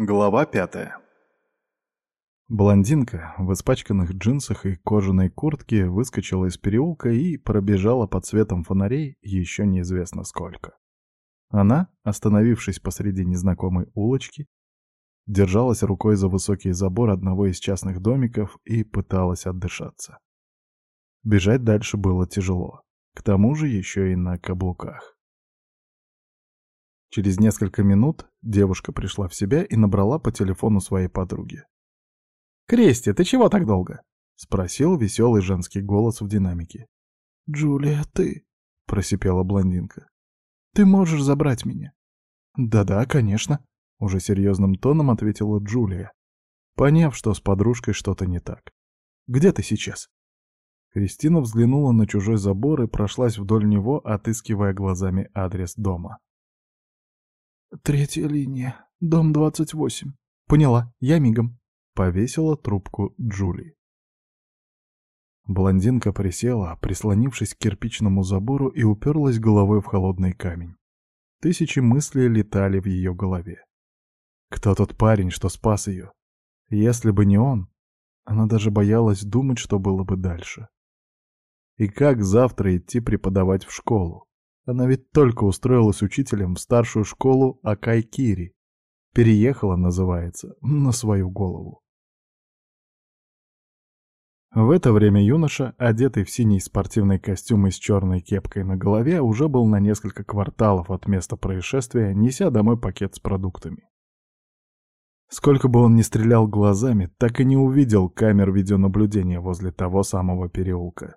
Глава пятая Блондинка в испачканных джинсах и кожаной куртке выскочила из переулка и пробежала под светом фонарей еще неизвестно сколько. Она, остановившись посреди незнакомой улочки, держалась рукой за высокий забор одного из частных домиков и пыталась отдышаться. Бежать дальше было тяжело, к тому же еще и на каблуках. Через несколько минут девушка пришла в себя и набрала по телефону своей подруги. «Крести, ты чего так долго?» — спросил веселый женский голос в динамике. «Джулия, ты...» — просипела блондинка. «Ты можешь забрать меня?» «Да-да, конечно», — уже серьезным тоном ответила Джулия, поняв, что с подружкой что-то не так. «Где ты сейчас?» Кристина взглянула на чужой забор и прошлась вдоль него, отыскивая глазами адрес дома. «Третья линия. Дом 28». «Поняла. Я мигом». Повесила трубку Джули. Блондинка присела, прислонившись к кирпичному забору и уперлась головой в холодный камень. Тысячи мыслей летали в ее голове. Кто тот парень, что спас ее? Если бы не он, она даже боялась думать, что было бы дальше. И как завтра идти преподавать в школу? Она ведь только устроилась учителем в старшую школу Акайкири. Переехала, называется, на свою голову. В это время юноша, одетый в синий спортивный костюм и с черной кепкой на голове, уже был на несколько кварталов от места происшествия, неся домой пакет с продуктами. Сколько бы он ни стрелял глазами, так и не увидел камер видеонаблюдения возле того самого переулка.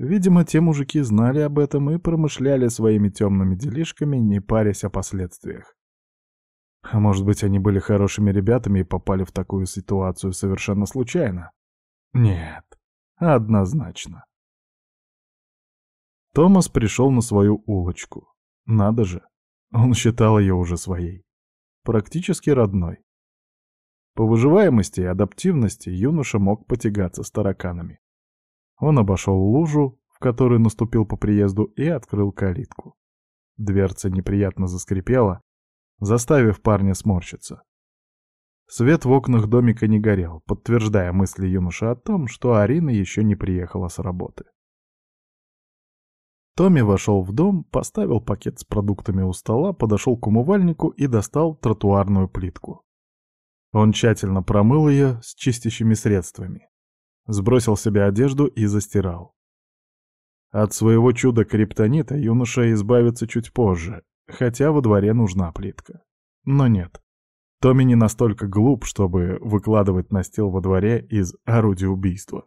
Видимо, те мужики знали об этом и промышляли своими темными делишками, не парясь о последствиях. А может быть, они были хорошими ребятами и попали в такую ситуацию совершенно случайно? Нет, однозначно. Томас пришел на свою улочку. Надо же, он считал ее уже своей. Практически родной. По выживаемости и адаптивности юноша мог потягаться с тараканами. Он обошел лужу, в которую наступил по приезду, и открыл калитку. Дверца неприятно заскрипела, заставив парня сморщиться. Свет в окнах домика не горел, подтверждая мысли юноши о том, что Арина еще не приехала с работы. Томми вошел в дом, поставил пакет с продуктами у стола, подошел к умывальнику и достал тротуарную плитку. Он тщательно промыл ее с чистящими средствами. Сбросил себе одежду и застирал. От своего чуда криптонита юноша избавится чуть позже, хотя во дворе нужна плитка. Но нет. Томми не настолько глуп, чтобы выкладывать настил во дворе из орудия убийства.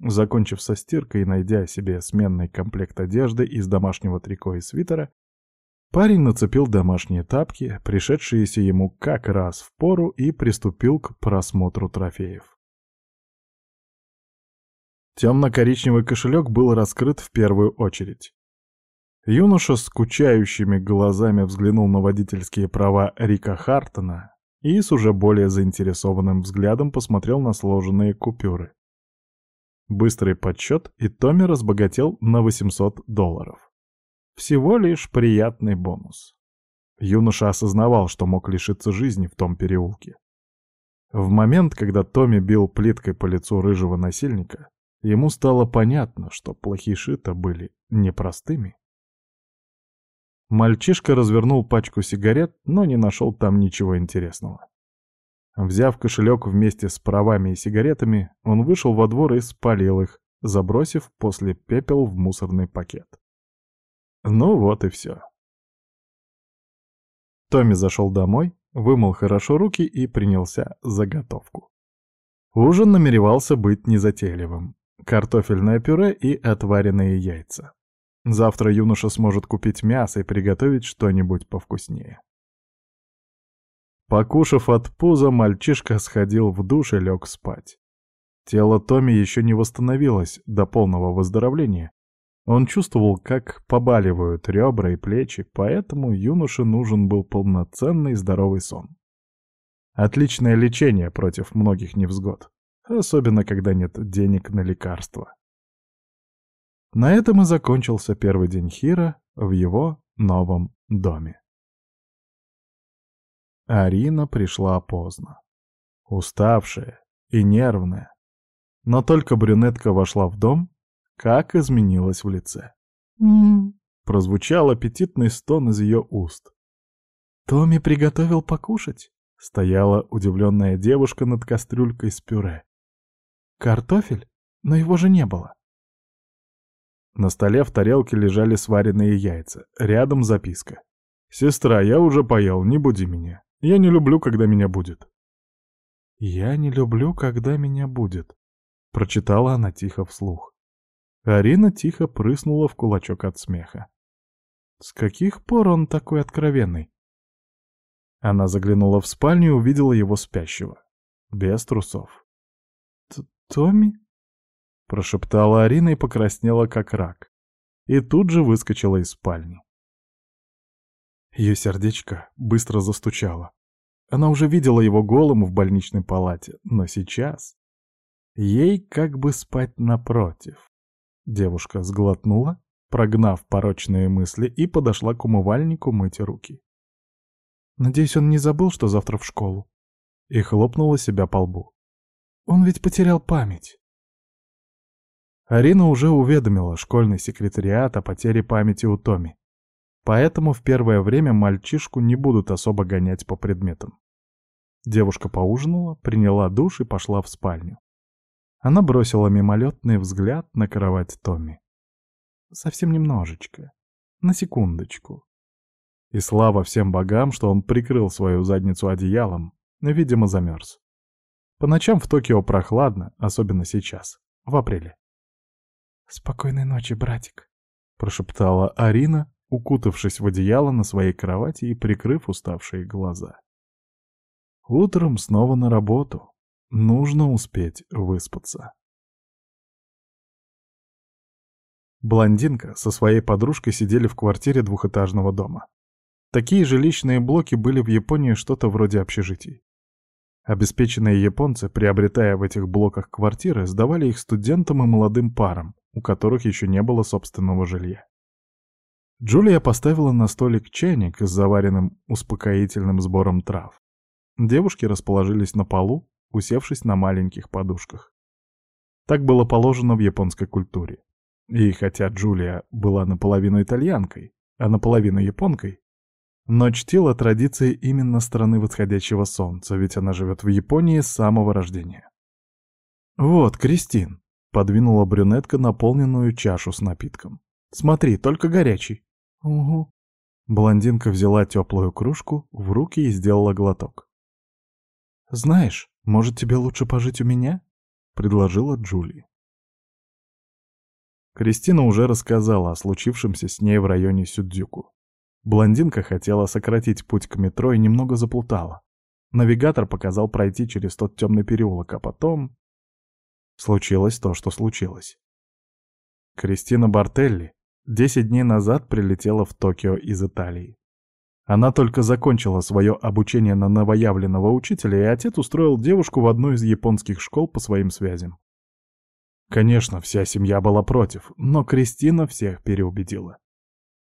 Закончив со стиркой и найдя себе сменный комплект одежды из домашнего трико и свитера, парень нацепил домашние тапки, пришедшиеся ему как раз в пору, и приступил к просмотру трофеев. Темно-коричневый кошелек был раскрыт в первую очередь. Юноша скучающими глазами взглянул на водительские права Рика Хартона и с уже более заинтересованным взглядом посмотрел на сложенные купюры. Быстрый подсчет, и Томми разбогател на 800 долларов. Всего лишь приятный бонус. Юноша осознавал, что мог лишиться жизни в том переулке. В момент, когда Томми бил плиткой по лицу рыжего насильника, Ему стало понятно, что плохиши-то были непростыми. Мальчишка развернул пачку сигарет, но не нашел там ничего интересного. Взяв кошелек вместе с правами и сигаретами, он вышел во двор и спалил их, забросив после пепел в мусорный пакет. Ну вот и все. Томми зашел домой, вымыл хорошо руки и принялся за готовку. Ужин намеревался быть незатейливым картофельное пюре и отваренные яйца. Завтра юноша сможет купить мясо и приготовить что-нибудь повкуснее. Покушав от пуза, мальчишка сходил в душ и лег спать. Тело Томи еще не восстановилось до полного выздоровления. Он чувствовал, как побаливают ребра и плечи, поэтому юноше нужен был полноценный здоровый сон. Отличное лечение против многих невзгод особенно когда нет денег на лекарства. На этом и закончился первый день Хира в его новом доме. Арина пришла поздно. Уставшая и нервная. Но только брюнетка вошла в дом, как изменилась в лице. «М-м-м», прозвучал аппетитный стон из ее уст. «Томми приготовил покушать?» — стояла удивленная девушка над кастрюлькой с пюре. «Картофель? Но его же не было». На столе в тарелке лежали сваренные яйца, рядом записка. «Сестра, я уже поел, не буди меня. Я не люблю, когда меня будет». «Я не люблю, когда меня будет», — прочитала она тихо вслух. Арина тихо прыснула в кулачок от смеха. «С каких пор он такой откровенный?» Она заглянула в спальню и увидела его спящего. Без трусов. «Томми?» — прошептала Арина и покраснела, как рак. И тут же выскочила из спальни. Ее сердечко быстро застучало. Она уже видела его голым в больничной палате, но сейчас... Ей как бы спать напротив. Девушка сглотнула, прогнав порочные мысли, и подошла к умывальнику мыть руки. Надеюсь, он не забыл, что завтра в школу. И хлопнула себя по лбу. Он ведь потерял память. Арина уже уведомила школьный секретариат о потере памяти у Томи. Поэтому в первое время мальчишку не будут особо гонять по предметам. Девушка поужинала, приняла душ и пошла в спальню. Она бросила мимолетный взгляд на кровать Томми. Совсем немножечко. На секундочку. И слава всем богам, что он прикрыл свою задницу одеялом, видимо, замерз. По ночам в Токио прохладно, особенно сейчас, в апреле. «Спокойной ночи, братик», — прошептала Арина, укутавшись в одеяло на своей кровати и прикрыв уставшие глаза. Утром снова на работу. Нужно успеть выспаться. Блондинка со своей подружкой сидели в квартире двухэтажного дома. Такие жилищные блоки были в Японии что-то вроде общежитий. Обеспеченные японцы, приобретая в этих блоках квартиры, сдавали их студентам и молодым парам, у которых еще не было собственного жилья. Джулия поставила на столик чайник с заваренным успокоительным сбором трав. Девушки расположились на полу, усевшись на маленьких подушках. Так было положено в японской культуре. И хотя Джулия была наполовину итальянкой, а наполовину японкой, но чтила традиции именно страны восходящего солнца, ведь она живет в Японии с самого рождения. «Вот, Кристин», — подвинула брюнетка наполненную чашу с напитком. «Смотри, только горячий». «Угу». Блондинка взяла теплую кружку в руки и сделала глоток. «Знаешь, может, тебе лучше пожить у меня?» — предложила Джули. Кристина уже рассказала о случившемся с ней в районе Сюдзюку. Блондинка хотела сократить путь к метро и немного заплутала. Навигатор показал пройти через тот темный переулок, а потом... Случилось то, что случилось. Кристина Бартелли Десять дней назад прилетела в Токио из Италии. Она только закончила свое обучение на новоявленного учителя, и отец устроил девушку в одну из японских школ по своим связям. Конечно, вся семья была против, но Кристина всех переубедила.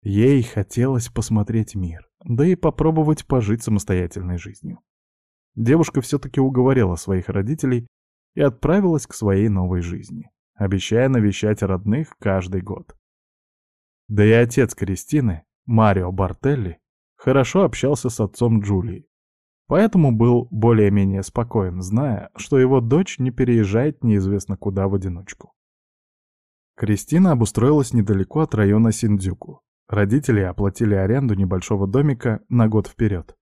Ей хотелось посмотреть мир, да и попробовать пожить самостоятельной жизнью. Девушка все-таки уговорила своих родителей и отправилась к своей новой жизни, обещая навещать родных каждый год. Да и отец Кристины, Марио Бартелли, хорошо общался с отцом Джулии. Поэтому был более-менее спокоен, зная, что его дочь не переезжает неизвестно куда в одиночку. Кристина обустроилась недалеко от района Синдзюку. Родители оплатили аренду небольшого домика на год вперед.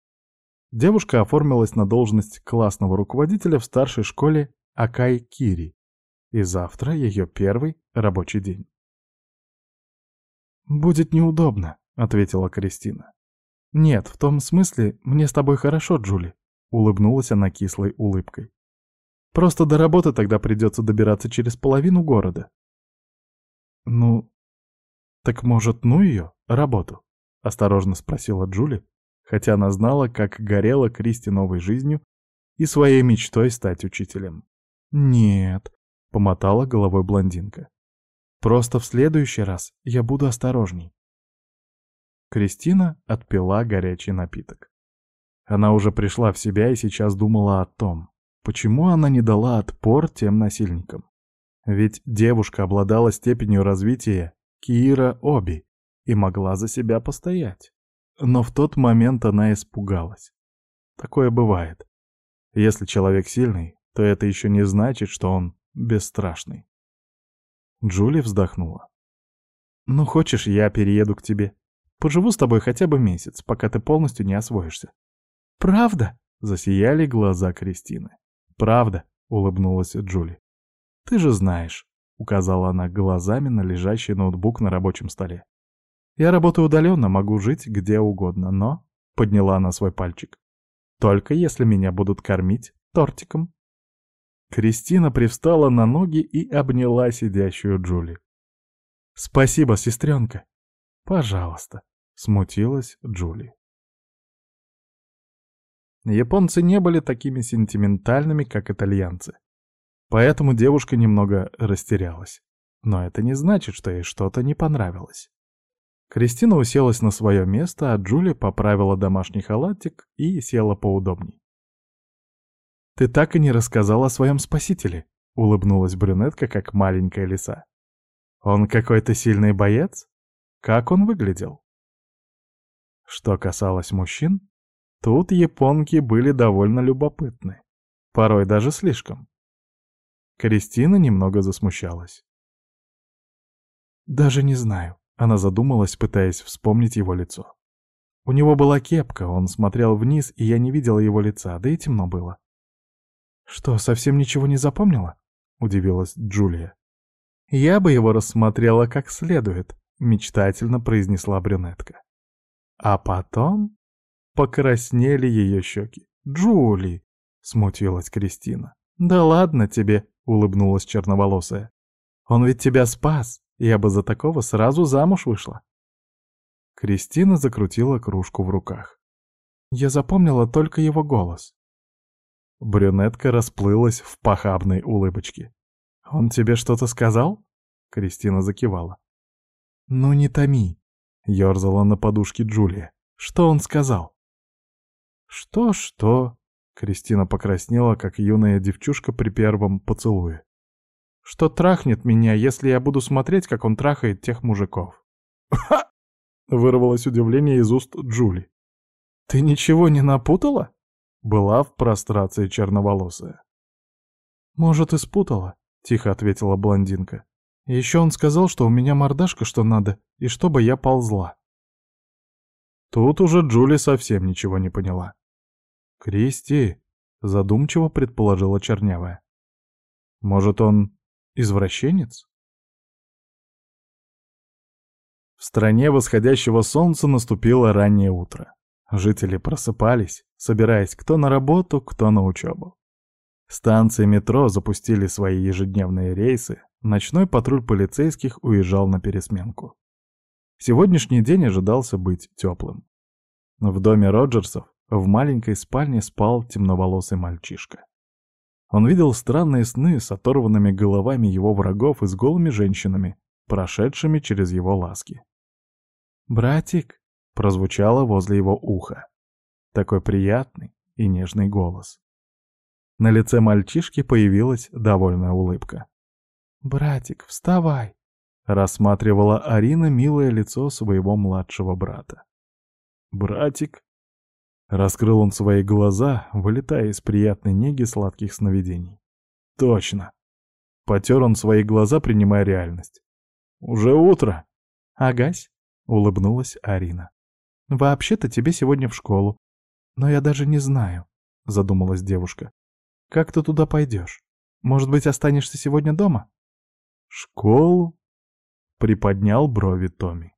Девушка оформилась на должность классного руководителя в старшей школе Акай Кири, и завтра ее первый рабочий день. «Будет неудобно», — ответила Кристина. «Нет, в том смысле, мне с тобой хорошо, Джули», — улыбнулась она кислой улыбкой. «Просто до работы тогда придется добираться через половину города». «Ну, так может, ну ее, работу?» — осторожно спросила Джули, хотя она знала, как горела Кристи новой жизнью и своей мечтой стать учителем. «Нет», — помотала головой блондинка. Просто в следующий раз я буду осторожней. Кристина отпила горячий напиток. Она уже пришла в себя и сейчас думала о том, почему она не дала отпор тем насильникам. Ведь девушка обладала степенью развития Киира Оби и могла за себя постоять. Но в тот момент она испугалась. Такое бывает. Если человек сильный, то это еще не значит, что он бесстрашный. Джули вздохнула. «Ну, хочешь, я перееду к тебе. Поживу с тобой хотя бы месяц, пока ты полностью не освоишься». «Правда?» — засияли глаза Кристины. «Правда», — улыбнулась Джули. «Ты же знаешь», — указала она глазами на лежащий ноутбук на рабочем столе. «Я работаю удаленно, могу жить где угодно, но...» — подняла она свой пальчик. «Только если меня будут кормить тортиком». Кристина привстала на ноги и обняла сидящую Джули. «Спасибо, сестренка». «Пожалуйста», — смутилась Джули. Японцы не были такими сентиментальными, как итальянцы. Поэтому девушка немного растерялась. Но это не значит, что ей что-то не понравилось. Кристина уселась на свое место, а Джули поправила домашний халатик и села поудобней. «Ты так и не рассказал о своем спасителе», — улыбнулась брюнетка, как маленькая лиса. «Он какой-то сильный боец? Как он выглядел?» Что касалось мужчин, тут японки были довольно любопытны. Порой даже слишком. Кристина немного засмущалась. «Даже не знаю», — она задумалась, пытаясь вспомнить его лицо. У него была кепка, он смотрел вниз, и я не видела его лица, да и темно было. «Что, совсем ничего не запомнила?» — удивилась Джулия. «Я бы его рассмотрела как следует», — мечтательно произнесла брюнетка. А потом покраснели ее щеки. «Джули!» — смутилась Кристина. «Да ладно тебе!» — улыбнулась черноволосая. «Он ведь тебя спас, я бы за такого сразу замуж вышла». Кристина закрутила кружку в руках. Я запомнила только его голос. Брюнетка расплылась в похабной улыбочке. «Он тебе что-то сказал?» Кристина закивала. «Ну не томи», — ерзала на подушке Джулия. «Что он сказал?» «Что-что?» Кристина покраснела, как юная девчушка при первом поцелуе. «Что трахнет меня, если я буду смотреть, как он трахает тех мужиков?» «Ха!» — вырвалось удивление из уст Джули. «Ты ничего не напутала?» — была в прострации черноволосая. «Может, и спутала?» — тихо ответила блондинка. «Еще он сказал, что у меня мордашка что надо, и чтобы я ползла». Тут уже Джули совсем ничего не поняла. «Кристи», — задумчиво предположила Чернявая. «Может, он извращенец?» В стране восходящего солнца наступило раннее утро. Жители просыпались, собираясь кто на работу, кто на учебу. Станции метро запустили свои ежедневные рейсы, ночной патруль полицейских уезжал на пересменку. Сегодняшний день ожидался быть теплым. В доме Роджерсов в маленькой спальне спал темноволосый мальчишка. Он видел странные сны с оторванными головами его врагов и с голыми женщинами, прошедшими через его ласки. «Братик!» — прозвучало возле его уха. Такой приятный и нежный голос. На лице мальчишки появилась довольная улыбка. «Братик, вставай!» — рассматривала Арина милое лицо своего младшего брата. «Братик?» Раскрыл он свои глаза, вылетая из приятной неги сладких сновидений. Точно. Потер он свои глаза, принимая реальность. «Уже утро!» «Агась?» — улыбнулась Арина. «Вообще-то тебе сегодня в школу. Но я даже не знаю», — задумалась девушка. «Как ты туда пойдешь? Может быть, останешься сегодня дома?» «Школу?» — приподнял брови Томми.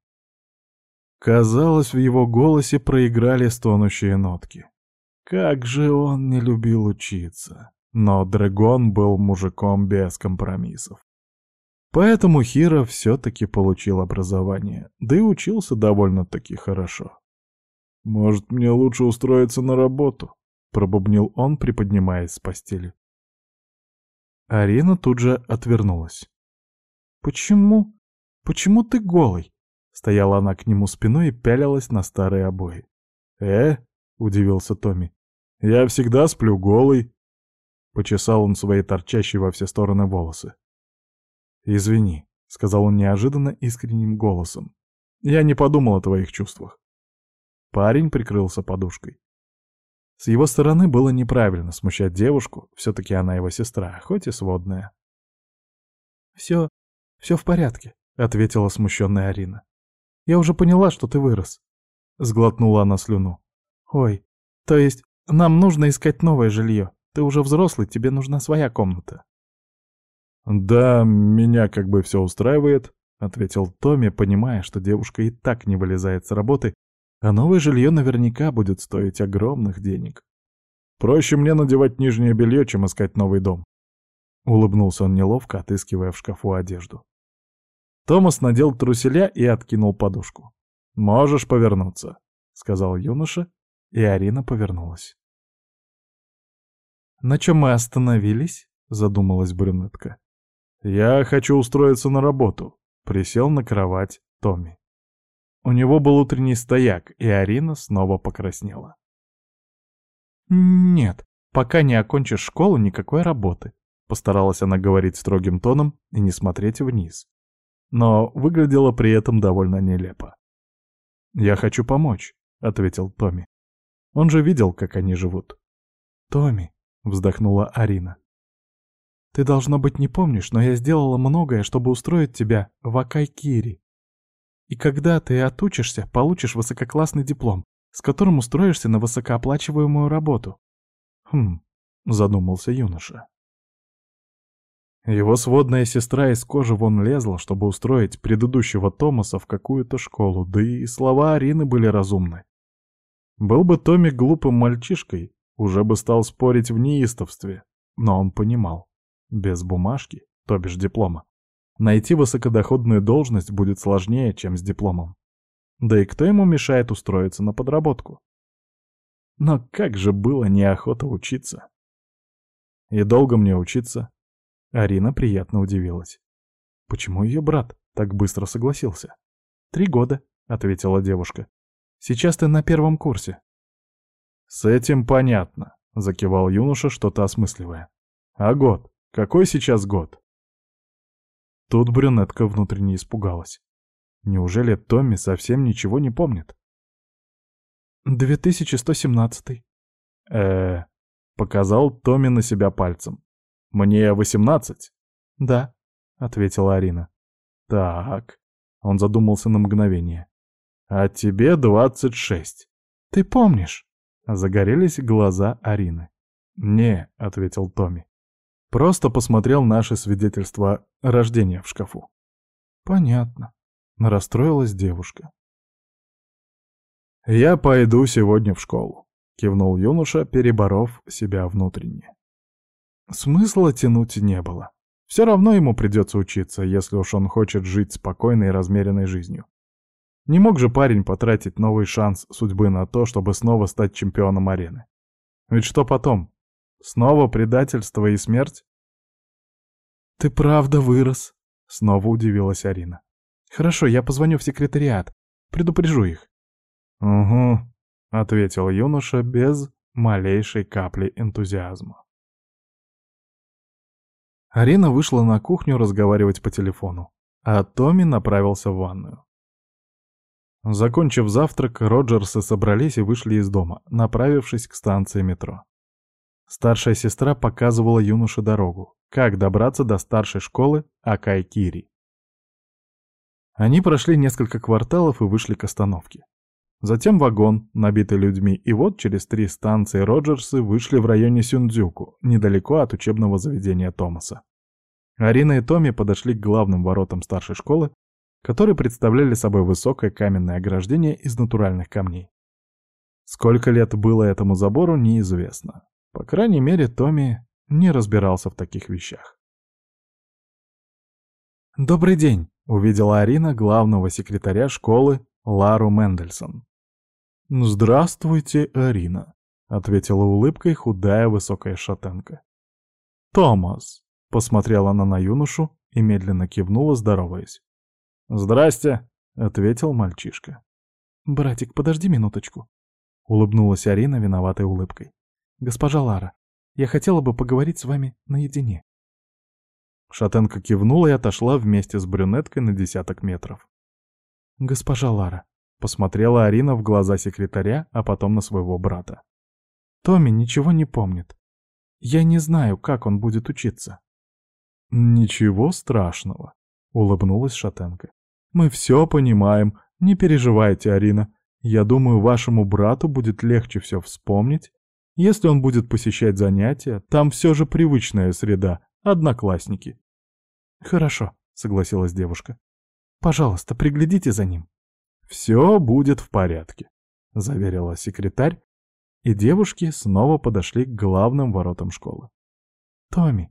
Казалось, в его голосе проиграли стонущие нотки. Как же он не любил учиться. Но Драгон был мужиком без компромиссов. Поэтому Хира все-таки получил образование, да и учился довольно-таки хорошо. «Может, мне лучше устроиться на работу?» — пробубнил он, приподнимаясь с постели. Арина тут же отвернулась. «Почему? Почему ты голый?» Стояла она к нему спиной и пялилась на старые обои. «Э?» — удивился Томми. «Я всегда сплю голый». Почесал он свои торчащие во все стороны волосы. «Извини», — сказал он неожиданно искренним голосом. «Я не подумал о твоих чувствах». Парень прикрылся подушкой. С его стороны было неправильно смущать девушку, все-таки она его сестра, хоть и сводная. «Все, все в порядке», — ответила смущенная Арина. «Я уже поняла, что ты вырос», — сглотнула она слюну. «Ой, то есть нам нужно искать новое жилье. Ты уже взрослый, тебе нужна своя комната». «Да, меня как бы все устраивает», — ответил Томми, понимая, что девушка и так не вылезает с работы, а новое жилье наверняка будет стоить огромных денег. Проще мне надевать нижнее белье, чем искать новый дом. Улыбнулся он неловко, отыскивая в шкафу одежду. Томас надел труселя и откинул подушку. «Можешь повернуться», — сказал юноша, и Арина повернулась. «На чем мы остановились?» — задумалась брюнетка. «Я хочу устроиться на работу», — присел на кровать Томми. У него был утренний стояк, и Арина снова покраснела. «Нет, пока не окончишь школу, никакой работы», — постаралась она говорить строгим тоном и не смотреть вниз. Но выглядела при этом довольно нелепо. «Я хочу помочь», — ответил Томми. Он же видел, как они живут. «Томми», — вздохнула Арина, — «ты, должно быть, не помнишь, но я сделала многое, чтобы устроить тебя в Акайкири. И когда ты отучишься, получишь высококлассный диплом, с которым устроишься на высокооплачиваемую работу. Хм, задумался юноша. Его сводная сестра из кожи вон лезла, чтобы устроить предыдущего Томаса в какую-то школу, да и слова Арины были разумны. Был бы Томми глупым мальчишкой, уже бы стал спорить в неистовстве, но он понимал, без бумажки, то бишь диплома, Найти высокодоходную должность будет сложнее, чем с дипломом. Да и кто ему мешает устроиться на подработку? Но как же было неохота учиться. И долго мне учиться? Арина приятно удивилась. Почему ее брат так быстро согласился? «Три года», — ответила девушка. «Сейчас ты на первом курсе». «С этим понятно», — закивал юноша, что-то осмысливая. «А год? Какой сейчас год?» Тут брюнетка внутренне испугалась. Неужели Томми совсем ничего не помнит? «2117». «Э-э...» — показал Томми на себя пальцем. «Мне восемнадцать?» «Да», — ответила Арина. «Так...» — он задумался на мгновение. «А тебе двадцать шесть». «Ты помнишь?» — загорелись глаза Арины. «Не», — ответил Томми. Просто посмотрел наши свидетельства рождения в шкафу. Понятно. Расстроилась девушка. «Я пойду сегодня в школу», — кивнул юноша, переборов себя внутренне. Смысла тянуть не было. Все равно ему придется учиться, если уж он хочет жить спокойной и размеренной жизнью. Не мог же парень потратить новый шанс судьбы на то, чтобы снова стать чемпионом арены. Ведь что потом? Снова предательство и смерть? «Ты правда вырос?» — снова удивилась Арина. «Хорошо, я позвоню в секретариат. Предупрежу их». «Угу», — ответил юноша без малейшей капли энтузиазма. Арина вышла на кухню разговаривать по телефону, а Томми направился в ванную. Закончив завтрак, Роджерсы собрались и вышли из дома, направившись к станции метро. Старшая сестра показывала юноше дорогу, как добраться до старшей школы Акайкири. Они прошли несколько кварталов и вышли к остановке. Затем вагон, набитый людьми, и вот через три станции Роджерсы вышли в районе Сюндзюку, недалеко от учебного заведения Томаса. Арина и Томми подошли к главным воротам старшей школы, которые представляли собой высокое каменное ограждение из натуральных камней. Сколько лет было этому забору, неизвестно. По крайней мере, Томми не разбирался в таких вещах. «Добрый день!» — увидела Арина главного секретаря школы Лару Мендельсон. «Здравствуйте, Арина», — ответила улыбкой худая высокая шатенка. «Томас», — посмотрела она на юношу и медленно кивнула, здороваясь. «Здрасте», — ответил мальчишка. «Братик, подожди минуточку», — улыбнулась Арина виноватой улыбкой. «Госпожа Лара, я хотела бы поговорить с вами наедине». Шатенка кивнула и отошла вместе с брюнеткой на десяток метров. «Госпожа Лара», — посмотрела Арина в глаза секретаря, а потом на своего брата. «Томми ничего не помнит. Я не знаю, как он будет учиться». «Ничего страшного», — улыбнулась Шатенко. «Мы все понимаем. Не переживайте, Арина. Я думаю, вашему брату будет легче все вспомнить. Если он будет посещать занятия, там все же привычная среда, одноклассники». «Хорошо», — согласилась девушка. «Пожалуйста, приглядите за ним». «Все будет в порядке», — заверила секретарь, и девушки снова подошли к главным воротам школы. «Томми!»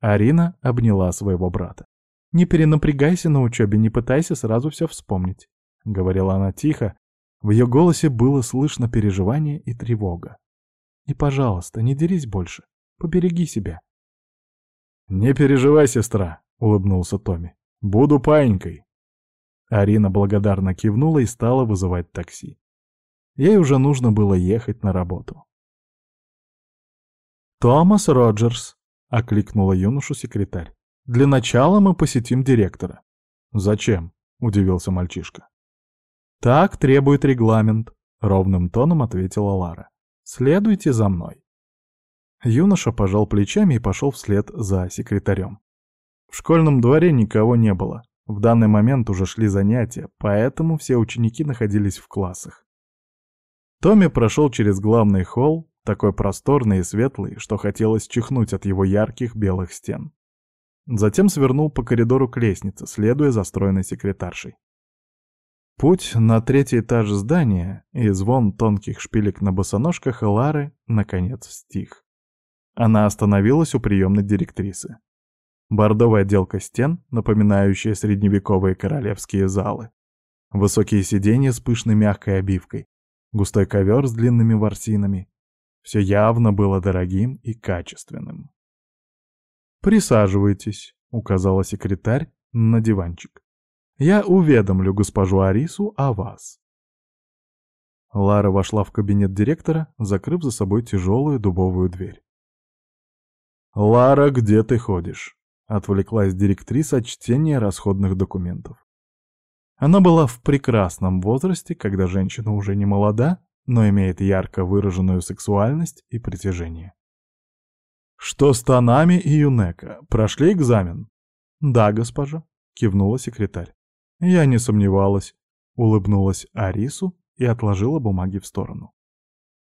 Арина обняла своего брата. «Не перенапрягайся на учебе, не пытайся сразу все вспомнить», — говорила она тихо. В ее голосе было слышно переживание и тревога. «И, пожалуйста, не дерись больше. Побереги себя». «Не переживай, сестра», — улыбнулся Томми. «Буду паинькой». Арина благодарно кивнула и стала вызывать такси. Ей уже нужно было ехать на работу. «Томас Роджерс», — окликнула юношу секретарь. «Для начала мы посетим директора». «Зачем?» — удивился мальчишка. «Так требует регламент», — ровным тоном ответила Лара. «Следуйте за мной». Юноша пожал плечами и пошел вслед за секретарем. В школьном дворе никого не было. В данный момент уже шли занятия, поэтому все ученики находились в классах. Томми прошел через главный холл, такой просторный и светлый, что хотелось чихнуть от его ярких белых стен. Затем свернул по коридору к лестнице, следуя за стройной секретаршей. Путь на третий этаж здания и звон тонких шпилек на босоножках Лары наконец стих. Она остановилась у приемной директрисы. Бордовая отделка стен, напоминающая средневековые королевские залы. Высокие сиденья с пышной мягкой обивкой, густой ковер с длинными ворсинами. Все явно было дорогим и качественным. «Присаживайтесь», — указала секретарь на диванчик. «Я уведомлю госпожу Арису о вас». Лара вошла в кабинет директора, закрыв за собой тяжелую дубовую дверь. «Лара, где ты ходишь?» — отвлеклась директриса от чтения расходных документов. Она была в прекрасном возрасте, когда женщина уже не молода, но имеет ярко выраженную сексуальность и притяжение. «Что с Танами и Юнека? Прошли экзамен?» «Да, госпожа», — кивнула секретарь. «Я не сомневалась», — улыбнулась Арису и отложила бумаги в сторону.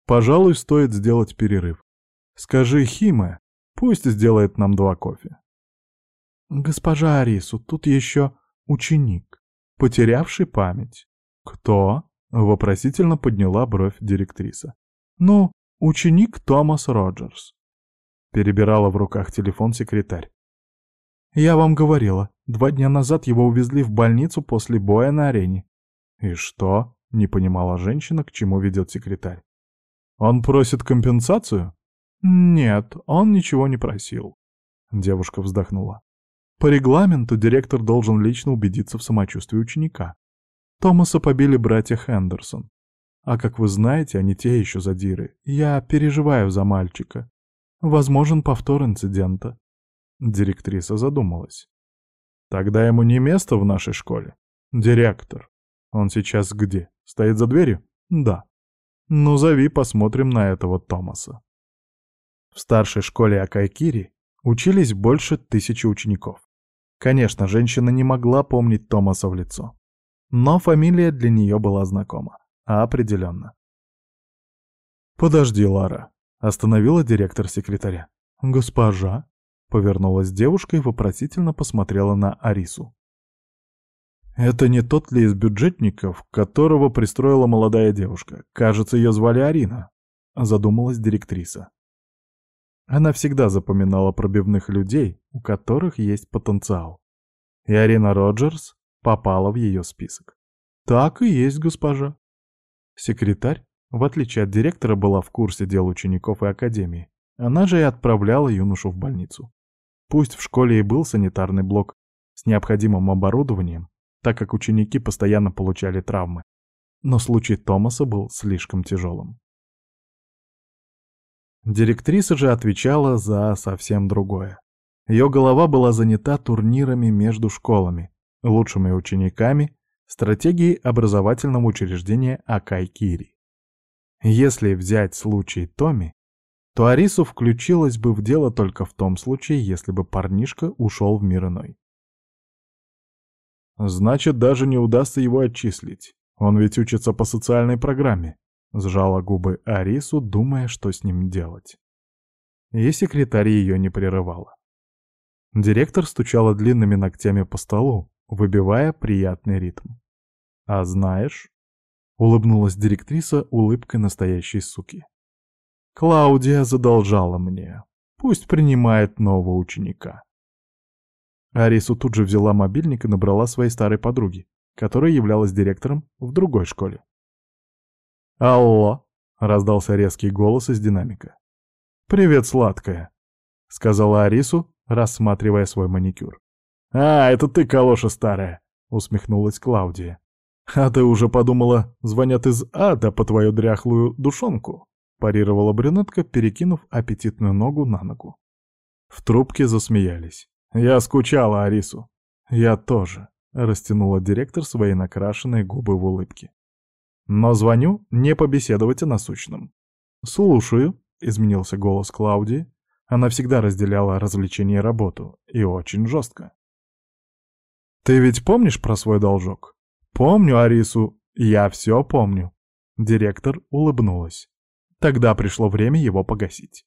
«Пожалуй, стоит сделать перерыв. Скажи Химе, пусть сделает нам два кофе». «Госпожа Арису, тут еще ученик», потерявший память. «Кто?» — вопросительно подняла бровь директриса. «Ну, ученик Томас Роджерс». Перебирала в руках телефон секретарь. «Я вам говорила, два дня назад его увезли в больницу после боя на арене». «И что?» — не понимала женщина, к чему ведет секретарь. «Он просит компенсацию?» «Нет, он ничего не просил». Девушка вздохнула. По регламенту директор должен лично убедиться в самочувствии ученика. Томаса побили братья Хендерсон. А как вы знаете, они те еще задиры. Я переживаю за мальчика. Возможен повтор инцидента. Директриса задумалась. Тогда ему не место в нашей школе. Директор. Он сейчас где? Стоит за дверью? Да. Ну, зови, посмотрим на этого Томаса. В старшей школе Акайкири учились больше тысячи учеников. Конечно, женщина не могла помнить Томаса в лицо. Но фамилия для нее была знакома. Определенно. «Подожди, Лара», — остановила директор секретаря. «Госпожа?» — повернулась девушка и вопросительно посмотрела на Арису. «Это не тот ли из бюджетников, которого пристроила молодая девушка? Кажется, ее звали Арина», — задумалась директриса. Она всегда запоминала пробивных людей, у которых есть потенциал. И Арина Роджерс попала в ее список. Так и есть, госпожа. Секретарь, в отличие от директора, была в курсе дел учеников и академии. Она же и отправляла юношу в больницу. Пусть в школе и был санитарный блок с необходимым оборудованием, так как ученики постоянно получали травмы. но случай Томаса был слишком тяжелым. Директриса же отвечала за совсем другое. Ее голова была занята турнирами между школами, лучшими учениками, стратегией образовательного учреждения Акай-Кири. Если взять случай Томи, то Арису включилась бы в дело только в том случае, если бы парнишка ушел в мир иной. Значит, даже не удастся его отчислить. Он ведь учится по социальной программе. Сжала губы Арису, думая, что с ним делать. И секретарь ее не прерывала. Директор стучала длинными ногтями по столу, выбивая приятный ритм. «А знаешь...» — улыбнулась директриса улыбкой настоящей суки. «Клаудия задолжала мне. Пусть принимает нового ученика». Арису тут же взяла мобильник и набрала своей старой подруги, которая являлась директором в другой школе. «Алло!» — раздался резкий голос из динамика. «Привет, сладкая!» — сказала Арису, рассматривая свой маникюр. «А, это ты, калоша старая!» — усмехнулась Клаудия. «А ты уже подумала, звонят из ада по твою дряхлую душонку?» — парировала брюнетка, перекинув аппетитную ногу на ногу. В трубке засмеялись. «Я скучала, Арису». «Я тоже», — растянула директор свои накрашенные губы в улыбке. Но звоню не побеседовать о насущном. «Слушаю», — изменился голос Клаудии. Она всегда разделяла развлечение и работу, и очень жестко. «Ты ведь помнишь про свой должок?» «Помню, Арису, я все помню». Директор улыбнулась. Тогда пришло время его погасить.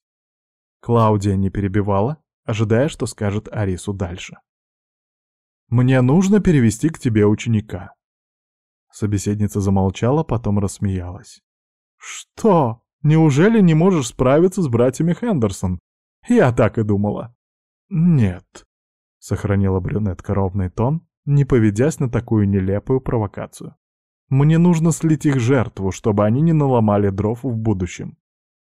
Клаудия не перебивала, ожидая, что скажет Арису дальше. «Мне нужно перевести к тебе ученика. Собеседница замолчала, потом рассмеялась. «Что? Неужели не можешь справиться с братьями Хендерсон? Я так и думала». «Нет», — сохранила брюнетка ровный тон, не поведясь на такую нелепую провокацию. «Мне нужно слить их жертву, чтобы они не наломали дров в будущем».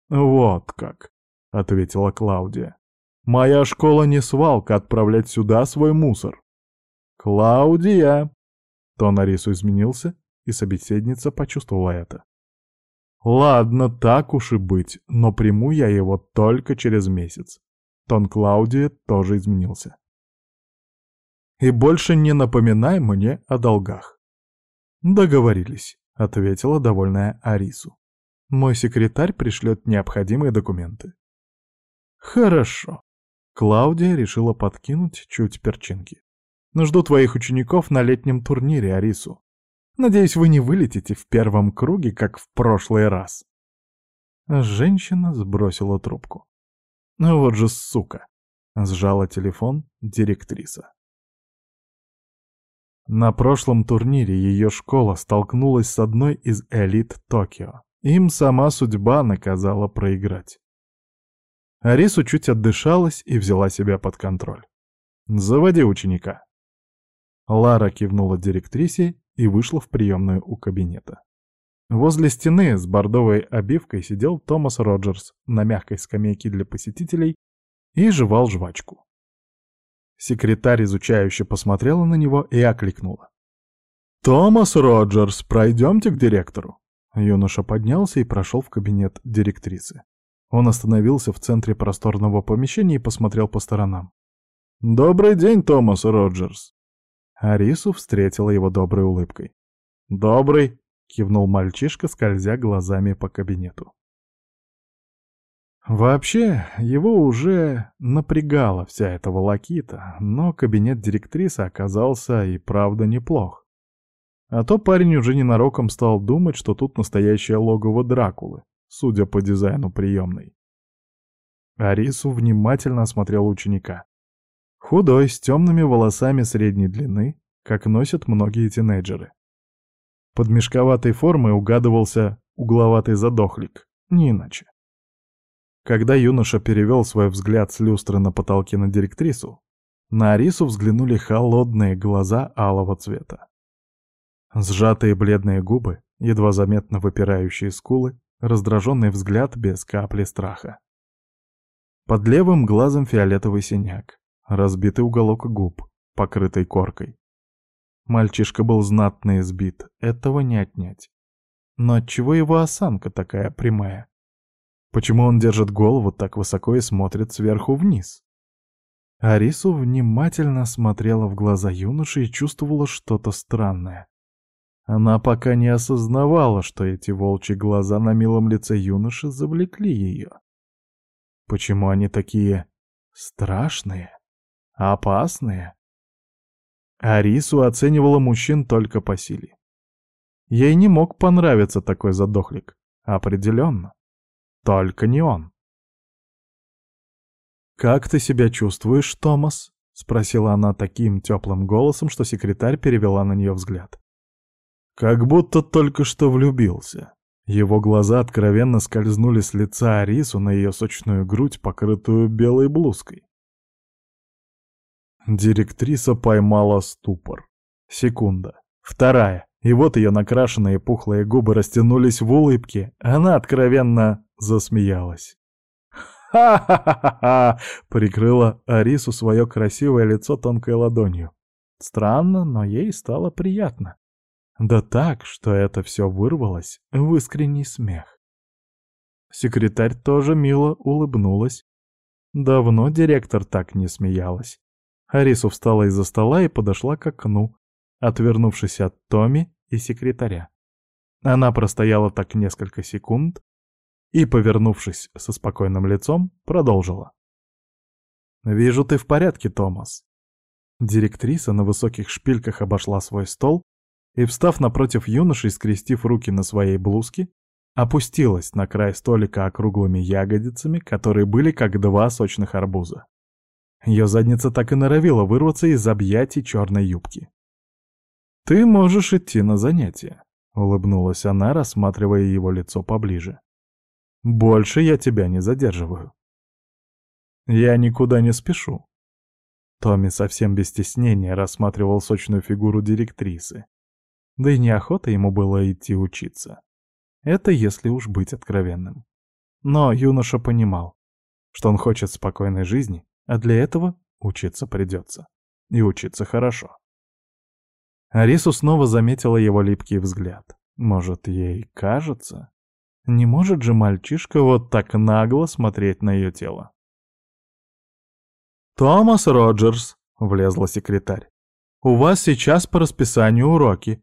«Вот как», — ответила Клаудия. «Моя школа не свалка отправлять сюда свой мусор». «Клаудия!» Тон Арису изменился, и собеседница почувствовала это. «Ладно, так уж и быть, но приму я его только через месяц». Тон Клаудии тоже изменился. «И больше не напоминай мне о долгах». «Договорились», — ответила довольная Арису. «Мой секретарь пришлет необходимые документы». «Хорошо». Клаудия решила подкинуть чуть перчинки. Жду твоих учеников на летнем турнире, Арису. Надеюсь, вы не вылетите в первом круге, как в прошлый раз. Женщина сбросила трубку. Ну вот же сука. Сжала телефон директриса. На прошлом турнире ее школа столкнулась с одной из элит Токио. Им сама судьба наказала проиграть. Арису чуть отдышалась и взяла себя под контроль. «Заводи ученика». Лара кивнула директрисе и вышла в приемную у кабинета. Возле стены с бордовой обивкой сидел Томас Роджерс на мягкой скамейке для посетителей и жевал жвачку. Секретарь изучающе посмотрела на него и окликнула. «Томас Роджерс, пройдемте к директору». Юноша поднялся и прошел в кабинет директрисы. Он остановился в центре просторного помещения и посмотрел по сторонам. «Добрый день, Томас Роджерс!» Арису встретила его доброй улыбкой. «Добрый!» — кивнул мальчишка, скользя глазами по кабинету. Вообще, его уже напрягала вся эта волокита, но кабинет директрисы оказался и правда неплох. А то парень уже ненароком стал думать, что тут настоящее логово Дракулы, судя по дизайну приемной. Арису внимательно осмотрел ученика. Худой, с темными волосами средней длины, как носят многие тинейджеры. Под мешковатой формой угадывался угловатый задохлик, не иначе. Когда юноша перевел свой взгляд с люстры на потолке на директрису, на Арису взглянули холодные глаза алого цвета. Сжатые бледные губы, едва заметно выпирающие скулы, раздраженный взгляд без капли страха. Под левым глазом фиолетовый синяк, разбитый уголок губ, покрытый коркой. Мальчишка был знатно избит, этого не отнять. Но отчего его осанка такая прямая? Почему он держит голову так высоко и смотрит сверху вниз? Арису внимательно смотрела в глаза юноши и чувствовала что-то странное. Она пока не осознавала, что эти волчьи глаза на милом лице юноши завлекли ее. Почему они такие страшные, опасные? Арису оценивала мужчин только по силе. Ей не мог понравиться такой задохлик. Определенно. Только не он. «Как ты себя чувствуешь, Томас?» — спросила она таким теплым голосом, что секретарь перевела на нее взгляд. Как будто только что влюбился. Его глаза откровенно скользнули с лица Арису на ее сочную грудь, покрытую белой блузкой. Директриса поймала ступор. Секунда. Вторая. И вот ее накрашенные пухлые губы растянулись в улыбке. Она откровенно засмеялась. «Ха-ха-ха-ха!» — прикрыла Арису свое красивое лицо тонкой ладонью. Странно, но ей стало приятно. Да так, что это все вырвалось в искренний смех. Секретарь тоже мило улыбнулась. Давно директор так не смеялась. Арису встала из-за стола и подошла к окну, отвернувшись от Томи и секретаря. Она простояла так несколько секунд и, повернувшись со спокойным лицом, продолжила. «Вижу, ты в порядке, Томас». Директриса на высоких шпильках обошла свой стол и, встав напротив юноши, скрестив руки на своей блузке, опустилась на край столика округлыми ягодицами, которые были как два сочных арбуза. Ее задница так и норовила вырваться из объятий черной юбки. «Ты можешь идти на занятия», — улыбнулась она, рассматривая его лицо поближе. «Больше я тебя не задерживаю». «Я никуда не спешу». Томми совсем без стеснения рассматривал сочную фигуру директрисы. Да и неохота ему было идти учиться. Это если уж быть откровенным. Но юноша понимал, что он хочет спокойной жизни, а для этого учиться придется. И учиться хорошо. Арису снова заметила его липкий взгляд. Может, ей кажется? Не может же мальчишка вот так нагло смотреть на ее тело. «Томас Роджерс», — влезла секретарь, — «у вас сейчас по расписанию уроки.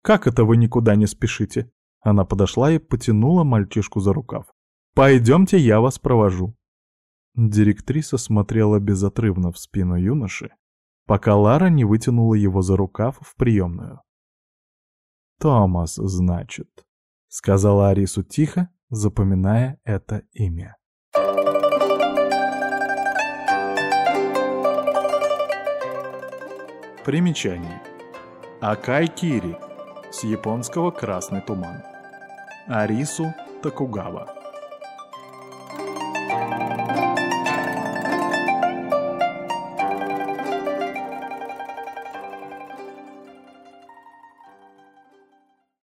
Как это вы никуда не спешите?» Она подошла и потянула мальчишку за рукав. «Пойдемте, я вас провожу». Директриса смотрела безотрывно в спину юноши, пока Лара не вытянула его за рукав в приемную. «Томас, значит», — сказала Арису тихо, запоминая это имя. Примечание. Акай Кири. С японского «Красный туман». Арису Такугава.